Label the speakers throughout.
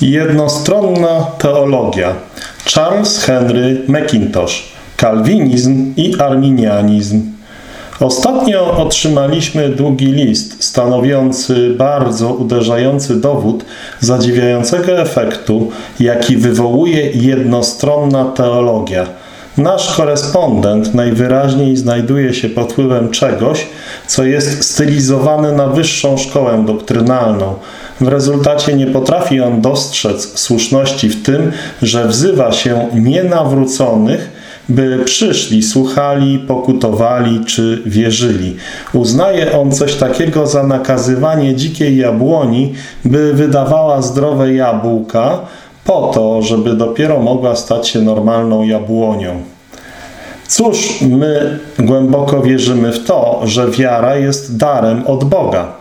Speaker 1: Jednostronna teologia. Charles Henry Mackintosh. Kalwinizm i arminianizm. Ostatnio otrzymaliśmy długi list stanowiący bardzo uderzający dowód zadziwiającego efektu, jaki wywołuje jednostronna teologia. Nasz korespondent najwyraźniej znajduje się pod wpływem czegoś, co jest stylizowane na wyższą szkołę doktrynalną. W rezultacie nie potrafi on dostrzec słuszności w tym, że wzywa się nienawróconych, by przyszli, słuchali, pokutowali czy wierzyli. Uznaje on coś takiego za nakazywanie dzikiej jabłoni, by wydawała zdrowe jabłka, po to, żeby dopiero mogła stać się normalną jabłonią. Cóż, my głęboko wierzymy w to, że wiara jest darem od Boga,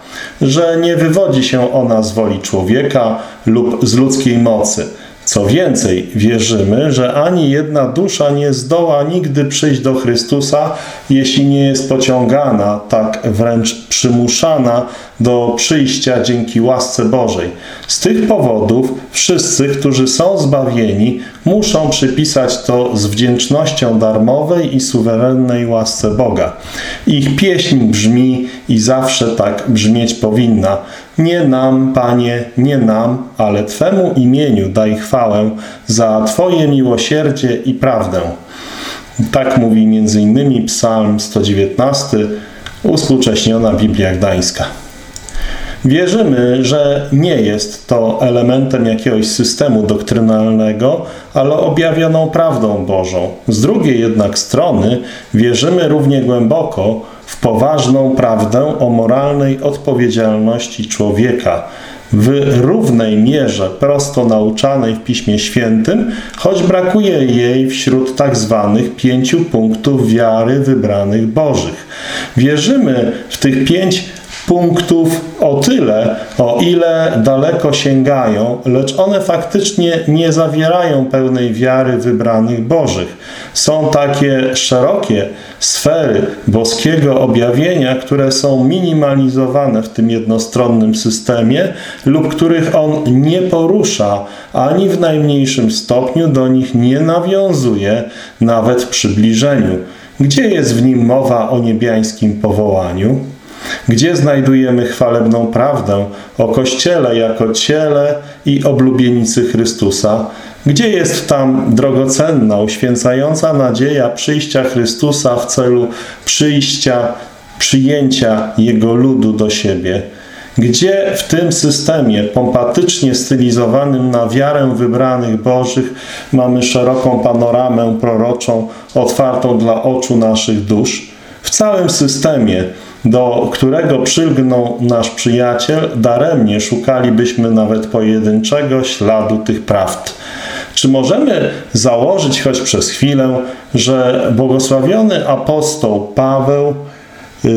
Speaker 1: że nie wywodzi się ona z woli człowieka lub z ludzkiej mocy. Co więcej, wierzymy, że ani jedna dusza nie zdoła nigdy przyjść do Chrystusa, jeśli nie jest pociągana, tak wręcz przymuszana do przyjścia dzięki łasce Bożej. Z tych powodów wszyscy, którzy są zbawieni, muszą przypisać to z wdzięcznością darmowej i suwerennej łasce Boga. Ich pieśń brzmi i zawsze tak brzmieć powinna. Nie nam, Panie, nie nam, ale Twemu imieniu daj chwałę za Twoje miłosierdzie i prawdę. Tak mówi m.in. Psalm 119, uspółcześniona Biblia Gdańska. Wierzymy, że nie jest to elementem jakiegoś systemu doktrynalnego, ale objawioną prawdą Bożą. Z drugiej jednak strony wierzymy równie głęboko w poważną prawdę o moralnej odpowiedzialności człowieka, w równej mierze prosto nauczanej w Piśmie Świętym, choć brakuje jej wśród tak zwanych pięciu punktów wiary wybranych Bożych. Wierzymy w tych pięć punktów o tyle, o ile daleko sięgają, lecz one faktycznie nie zawierają pełnej wiary wybranych Bożych. Są takie szerokie sfery boskiego objawienia, które są minimalizowane w tym jednostronnym systemie lub których on nie porusza, ani w najmniejszym stopniu do nich nie nawiązuje, nawet w przybliżeniu. Gdzie jest w nim mowa o niebiańskim powołaniu? Gdzie znajdujemy chwalebną prawdę o Kościele jako ciele i oblubienicy Chrystusa? Gdzie jest tam drogocenna, uświęcająca nadzieja przyjścia Chrystusa w celu przyjścia, przyjęcia Jego ludu do siebie? Gdzie w tym systemie pompatycznie stylizowanym na wiarę wybranych Bożych mamy szeroką panoramę proroczą otwartą dla oczu naszych dusz? W całym systemie do którego przylgnął nasz przyjaciel, daremnie szukalibyśmy nawet pojedynczego śladu tych prawd. Czy możemy założyć choć przez chwilę, że błogosławiony apostoł Paweł yy,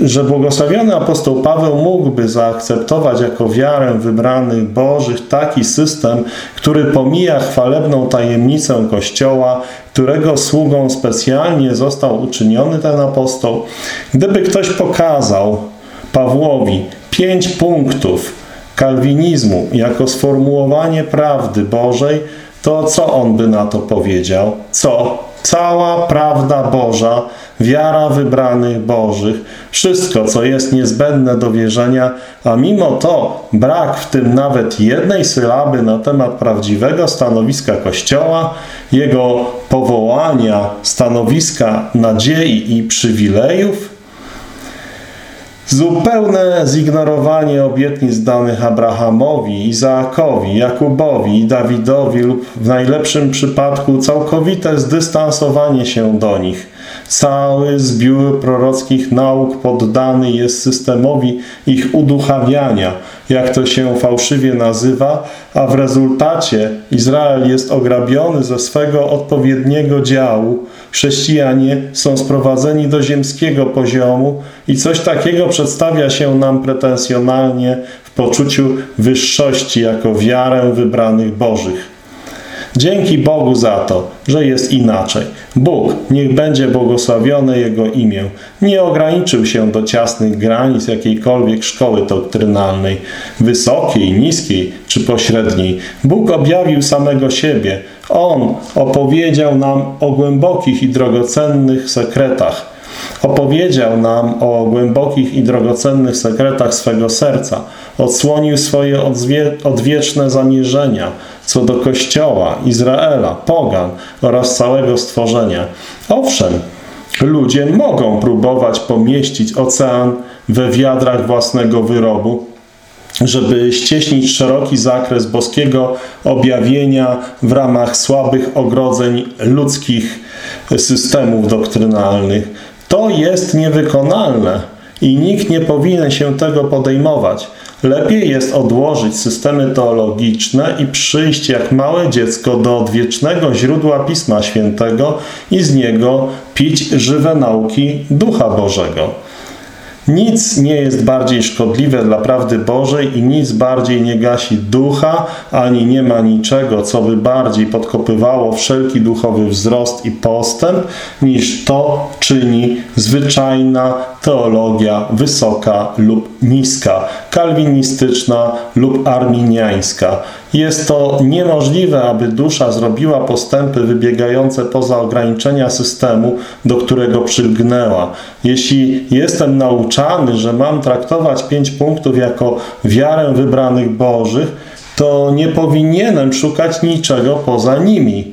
Speaker 1: że błogosławiony apostoł Paweł mógłby zaakceptować jako wiarę wybranych Bożych taki system, który pomija chwalebną tajemnicę Kościoła, którego sługą specjalnie został uczyniony ten apostoł. Gdyby ktoś pokazał Pawłowi pięć punktów kalwinizmu jako sformułowanie prawdy Bożej, to co on by na to powiedział? Co? Cała prawda Boża wiara wybranych Bożych, wszystko, co jest niezbędne do wierzenia, a mimo to brak w tym nawet jednej sylaby na temat prawdziwego stanowiska Kościoła, jego powołania, stanowiska nadziei i przywilejów, Zupełne zignorowanie obietnic danych Abrahamowi, Izaakowi, Jakubowi i Dawidowi lub w najlepszym przypadku całkowite zdystansowanie się do nich – Cały zbiór prorockich nauk poddany jest systemowi ich uduchawiania, jak to się fałszywie nazywa, a w rezultacie Izrael jest ograbiony ze swego odpowiedniego działu, chrześcijanie są sprowadzeni do ziemskiego poziomu i coś takiego przedstawia się nam pretensjonalnie w poczuciu wyższości jako wiarę wybranych Bożych. Dzięki Bogu za to, że jest inaczej. Bóg, niech będzie błogosławione Jego imię, nie ograniczył się do ciasnych granic jakiejkolwiek szkoły doktrynalnej, wysokiej, niskiej czy pośredniej. Bóg objawił samego siebie. On opowiedział nam o głębokich i drogocennych sekretach, Opowiedział nam o głębokich i drogocennych sekretach swego serca. Odsłonił swoje odwieczne zamierzenia co do Kościoła, Izraela, pogan oraz całego stworzenia. Owszem, ludzie mogą próbować pomieścić ocean we wiadrach własnego wyrobu, żeby ścieśnić szeroki zakres boskiego objawienia w ramach słabych ogrodzeń ludzkich systemów doktrynalnych. To jest niewykonalne i nikt nie powinien się tego podejmować. Lepiej jest odłożyć systemy teologiczne i przyjść jak małe dziecko do odwiecznego źródła Pisma Świętego i z niego pić żywe nauki Ducha Bożego. Nic nie jest bardziej szkodliwe dla prawdy Bożej i nic bardziej nie gasi ducha, ani nie ma niczego, co by bardziej podkopywało wszelki duchowy wzrost i postęp, niż to czyni zwyczajna teologia wysoka lub niska, kalwinistyczna lub arminiańska. Jest to niemożliwe, aby dusza zrobiła postępy wybiegające poza ograniczenia systemu, do którego przylgnęła. Jeśli jestem nauczany, że mam traktować pięć punktów jako wiarę wybranych Bożych, to nie powinienem szukać niczego poza nimi.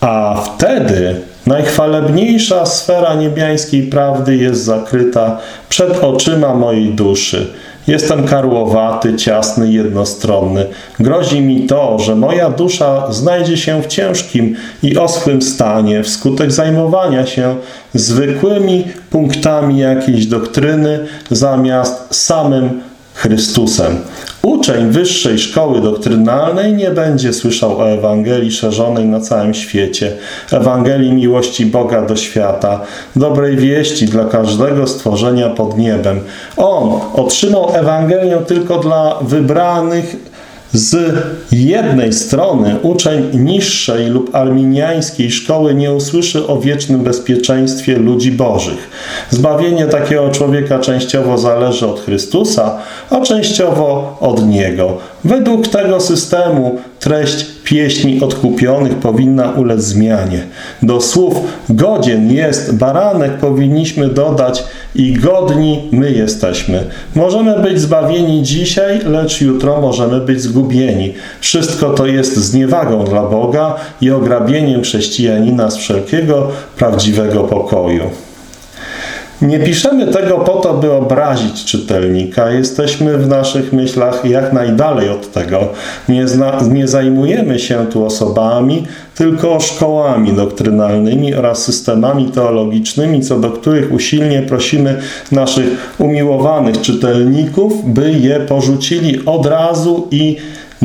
Speaker 1: A wtedy najchwalebniejsza sfera niebiańskiej prawdy jest zakryta przed oczyma mojej duszy. Jestem karłowaty, ciasny, jednostronny. Grozi mi to, że moja dusza znajdzie się w ciężkim i oschłym stanie wskutek zajmowania się zwykłymi punktami jakiejś doktryny zamiast samym Chrystusem. Uczeń wyższej szkoły doktrynalnej nie będzie słyszał o Ewangelii szerzonej na całym świecie, Ewangelii miłości Boga do świata, dobrej wieści dla każdego stworzenia pod niebem. On otrzymał Ewangelię tylko dla wybranych z jednej strony uczeń niższej lub arminiańskiej szkoły nie usłyszy o wiecznym bezpieczeństwie ludzi bożych. Zbawienie takiego człowieka częściowo zależy od Chrystusa, a częściowo od Niego. Według tego systemu treść pieśni odkupionych powinna ulec zmianie. Do słów godzien jest baranek powinniśmy dodać i godni my jesteśmy. Możemy być zbawieni dzisiaj, lecz jutro możemy być zgubieni. Wszystko to jest zniewagą dla Boga i ograbieniem chrześcijanina z wszelkiego prawdziwego pokoju. Nie piszemy tego po to, by obrazić czytelnika. Jesteśmy w naszych myślach jak najdalej od tego. Nie, nie zajmujemy się tu osobami, tylko szkołami doktrynalnymi oraz systemami teologicznymi, co do których usilnie prosimy naszych umiłowanych czytelników, by je porzucili od razu i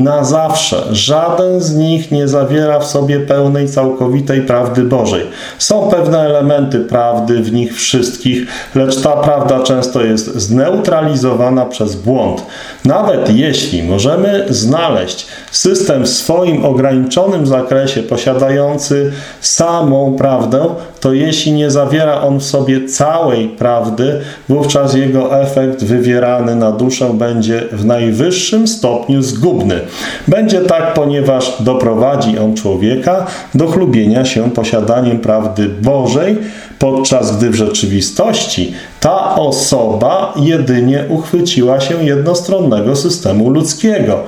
Speaker 1: na zawsze. Żaden z nich nie zawiera w sobie pełnej, całkowitej prawdy Bożej. Są pewne elementy prawdy w nich wszystkich, lecz ta prawda często jest zneutralizowana przez błąd. Nawet jeśli możemy znaleźć system w swoim ograniczonym zakresie posiadający samą prawdę, to jeśli nie zawiera on w sobie całej prawdy, wówczas jego efekt wywierany na duszę będzie w najwyższym stopniu zgubny. Będzie tak, ponieważ doprowadzi on człowieka do chlubienia się posiadaniem prawdy Bożej, podczas gdy w rzeczywistości ta osoba jedynie uchwyciła się jednostronnego systemu ludzkiego.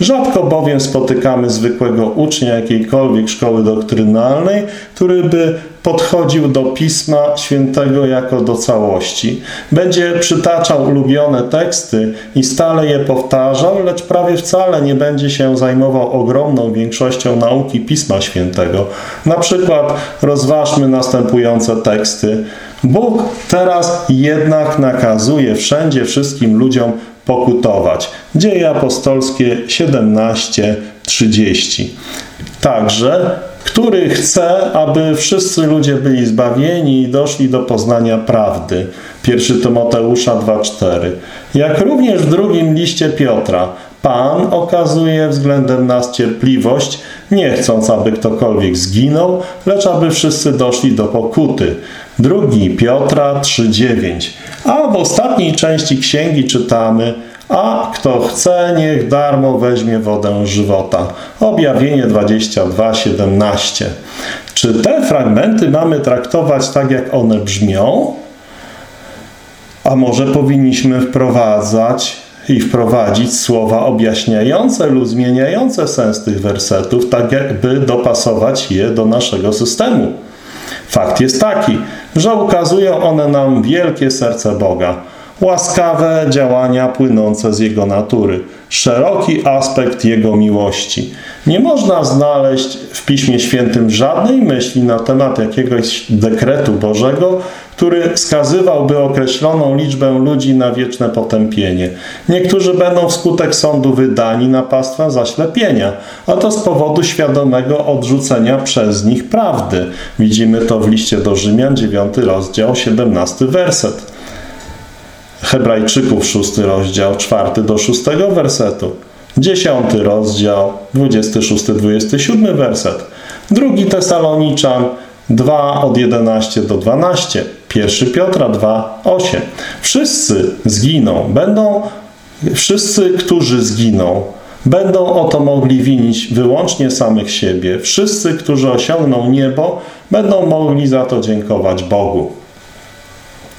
Speaker 1: Rzadko bowiem spotykamy zwykłego ucznia jakiejkolwiek szkoły doktrynalnej, który by podchodził do Pisma Świętego jako do całości. Będzie przytaczał ulubione teksty i stale je powtarzał, lecz prawie wcale nie będzie się zajmował ogromną większością nauki Pisma Świętego. Na przykład rozważmy następujące teksty. Bóg teraz jednak nakazuje wszędzie wszystkim ludziom pokutować. Dzieje apostolskie 17:30. Także który chce, aby wszyscy ludzie byli zbawieni i doszli do poznania prawdy. 1 Tymoteusza 2,4. Jak również w drugim liście Piotra. Pan okazuje względem nas cierpliwość, nie chcąc, aby ktokolwiek zginął, lecz aby wszyscy doszli do pokuty. Drugi Piotra 3,9 A w ostatniej części księgi czytamy a kto chce, niech darmo weźmie wodę żywota. Objawienie 22:17. Czy te fragmenty mamy traktować tak, jak one brzmią? A może powinniśmy wprowadzać i wprowadzić słowa objaśniające lub zmieniające sens tych wersetów, tak jakby dopasować je do naszego systemu. Fakt jest taki, że ukazują one nam wielkie serce Boga, łaskawe działania płynące z Jego natury, szeroki aspekt Jego miłości. Nie można znaleźć w Piśmie Świętym żadnej myśli na temat jakiegoś dekretu Bożego, który skazywałby określoną liczbę ludzi na wieczne potępienie. Niektórzy będą wskutek sądu wydani na pastwę zaślepienia, a to z powodu świadomego odrzucenia przez nich prawdy. Widzimy to w liście do Rzymian, 9 rozdział, 17 werset. Hebrajczyków, 6 rozdział, 4 do 6 wersetu. 10 rozdział, 26-27 werset. Drugi Tesaloniczan, 2 od 11 do 12. 1 Piotra 2, 8. Wszyscy zginą, będą, wszyscy, którzy zginą, będą o to mogli winić wyłącznie samych siebie. Wszyscy, którzy osiągną niebo, będą mogli za to dziękować Bogu.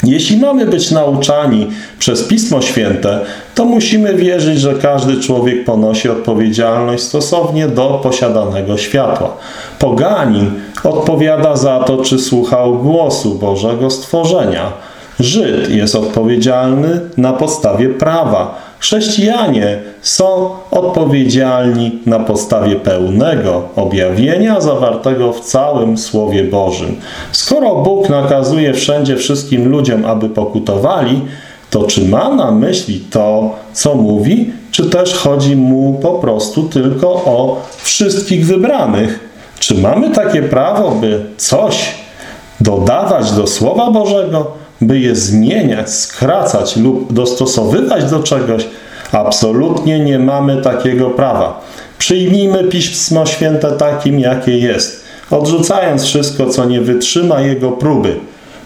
Speaker 1: Jeśli mamy być nauczani przez Pismo Święte, to musimy wierzyć, że każdy człowiek ponosi odpowiedzialność stosownie do posiadanego światła. Poganin odpowiada za to, czy słuchał głosu Bożego stworzenia. Żyd jest odpowiedzialny na podstawie prawa. Chrześcijanie są odpowiedzialni na podstawie pełnego objawienia zawartego w całym Słowie Bożym. Skoro Bóg nakazuje wszędzie wszystkim ludziom, aby pokutowali, to czy ma na myśli to, co mówi, czy też chodzi mu po prostu tylko o wszystkich wybranych? Czy mamy takie prawo, by coś dodawać do Słowa Bożego, by je zmieniać, skracać lub dostosowywać do czegoś? Absolutnie nie mamy takiego prawa. Przyjmijmy Pismo Święte takim, jakie jest, odrzucając wszystko, co nie wytrzyma jego próby.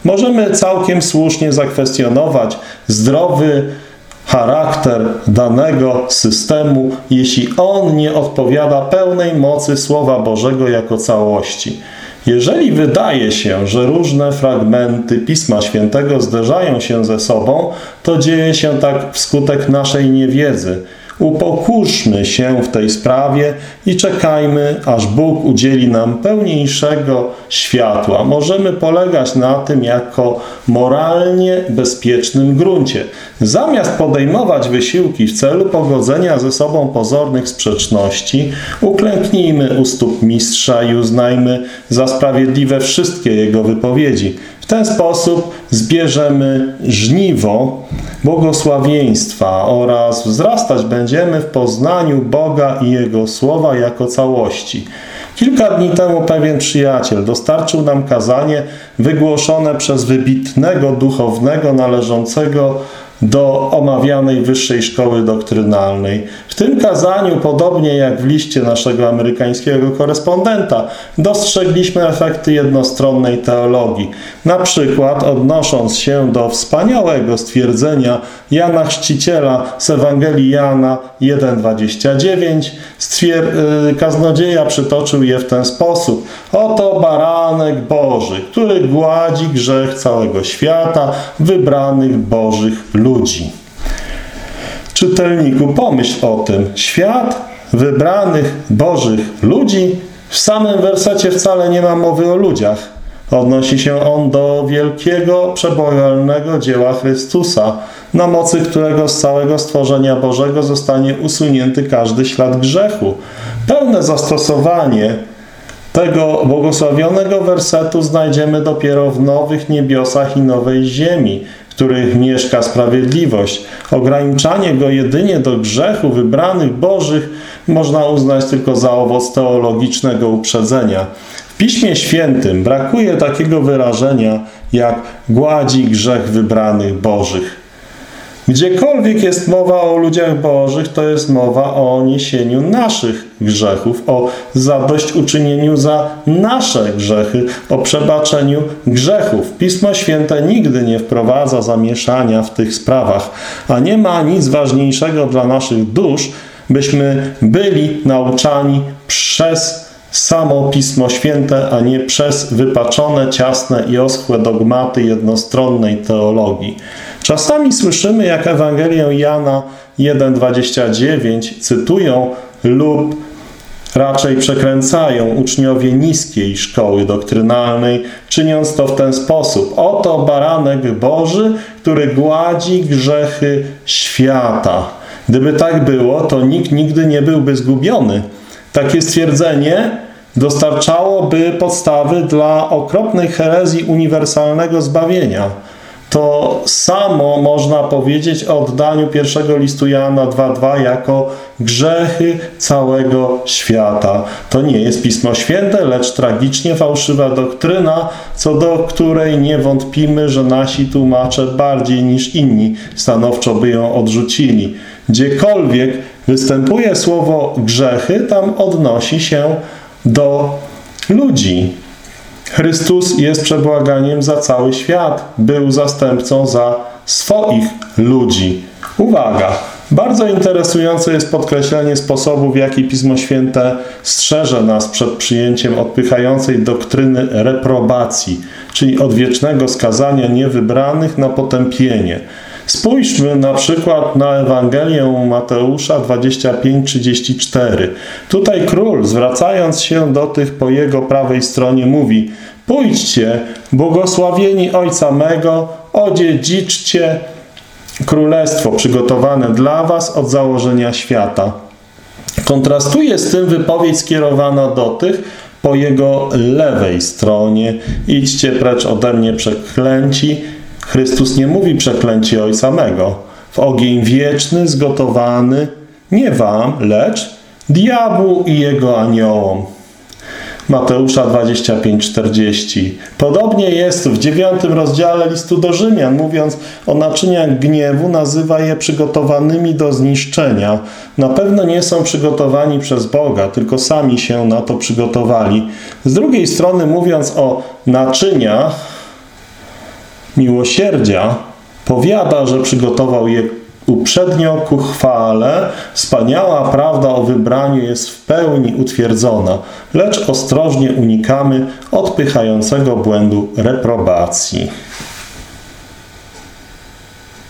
Speaker 1: Możemy całkiem słusznie zakwestionować zdrowy charakter danego systemu, jeśli on nie odpowiada pełnej mocy Słowa Bożego jako całości. Jeżeli wydaje się, że różne fragmenty Pisma Świętego zderzają się ze sobą, to dzieje się tak wskutek naszej niewiedzy – Upokórzmy się w tej sprawie i czekajmy, aż Bóg udzieli nam pełniejszego światła. Możemy polegać na tym jako moralnie bezpiecznym gruncie. Zamiast podejmować wysiłki w celu pogodzenia ze sobą pozornych sprzeczności, uklęknijmy u stóp mistrza i uznajmy za sprawiedliwe wszystkie jego wypowiedzi. Ten sposób zbierzemy żniwo błogosławieństwa oraz wzrastać będziemy w poznaniu Boga i Jego Słowa jako całości. Kilka dni temu pewien przyjaciel dostarczył nam kazanie wygłoszone przez wybitnego duchownego należącego do omawianej wyższej szkoły doktrynalnej. W tym kazaniu, podobnie jak w liście naszego amerykańskiego korespondenta, dostrzegliśmy efekty jednostronnej teologii. Na przykład odnosząc się do wspaniałego stwierdzenia Jana Chrzciciela z Ewangelii Jana 1,29, y, kaznodzieja przytoczył je w ten sposób. Oto baranek Boży, który gładzi grzech całego świata, wybranych Bożych ludzi ludzi. Czytelniku, pomyśl o tym. Świat wybranych Bożych ludzi w samym wersecie wcale nie ma mowy o ludziach. Odnosi się on do wielkiego, przebojowalnego dzieła Chrystusa, na mocy którego z całego stworzenia Bożego zostanie usunięty każdy ślad grzechu. Pełne zastosowanie tego błogosławionego wersetu znajdziemy dopiero w nowych niebiosach i nowej ziemi, których mieszka sprawiedliwość. Ograniczanie go jedynie do grzechu wybranych Bożych można uznać tylko za owoc teologicznego uprzedzenia. W Piśmie Świętym brakuje takiego wyrażenia jak gładzi grzech wybranych Bożych. Gdziekolwiek jest mowa o ludziach bożych, to jest mowa o niesieniu naszych grzechów, o zadośćuczynieniu za nasze grzechy, o przebaczeniu grzechów. Pismo Święte nigdy nie wprowadza zamieszania w tych sprawach, a nie ma nic ważniejszego dla naszych dusz, byśmy byli nauczani przez samo Pismo Święte, a nie przez wypaczone, ciasne i oschłe dogmaty jednostronnej teologii. Czasami słyszymy, jak Ewangelię Jana 1,29 cytują lub raczej przekręcają uczniowie niskiej szkoły doktrynalnej, czyniąc to w ten sposób. Oto baranek Boży, który gładzi grzechy świata. Gdyby tak było, to nikt nigdy nie byłby zgubiony. Takie stwierdzenie dostarczałoby podstawy dla okropnej herezji uniwersalnego zbawienia. To samo można powiedzieć o oddaniu pierwszego listu Jana 2.2 jako grzechy całego świata. To nie jest Pismo Święte, lecz tragicznie fałszywa doktryna, co do której nie wątpimy, że nasi tłumacze bardziej niż inni stanowczo by ją odrzucili. Gdziekolwiek występuje słowo grzechy, tam odnosi się do ludzi. Chrystus jest przebłaganiem za cały świat. Był zastępcą za swoich ludzi. Uwaga! Bardzo interesujące jest podkreślenie sposobu, w jaki Pismo Święte strzeże nas przed przyjęciem odpychającej doktryny reprobacji, czyli odwiecznego skazania niewybranych na potępienie. Spójrzmy na przykład na Ewangelię Mateusza 25-34. Tutaj król, zwracając się do tych po jego prawej stronie, mówi Pójdźcie, błogosławieni Ojca mego, odziedziczcie królestwo przygotowane dla was od założenia świata. Kontrastuje z tym wypowiedź skierowana do tych po jego lewej stronie. Idźcie precz ode mnie przeklęci, Chrystus nie mówi przeklęci Ojca mego. W ogień wieczny zgotowany nie wam, lecz diabłu i jego aniołom. Mateusza 25:40. Podobnie jest w dziewiątym rozdziale listu do Rzymian, mówiąc o naczyniach gniewu, nazywa je przygotowanymi do zniszczenia. Na pewno nie są przygotowani przez Boga, tylko sami się na to przygotowali. Z drugiej strony, mówiąc o naczyniach, miłosierdzia powiada, że przygotował je uprzednio ku chwale. Wspaniała prawda o wybraniu jest w pełni utwierdzona, lecz ostrożnie unikamy odpychającego błędu reprobacji.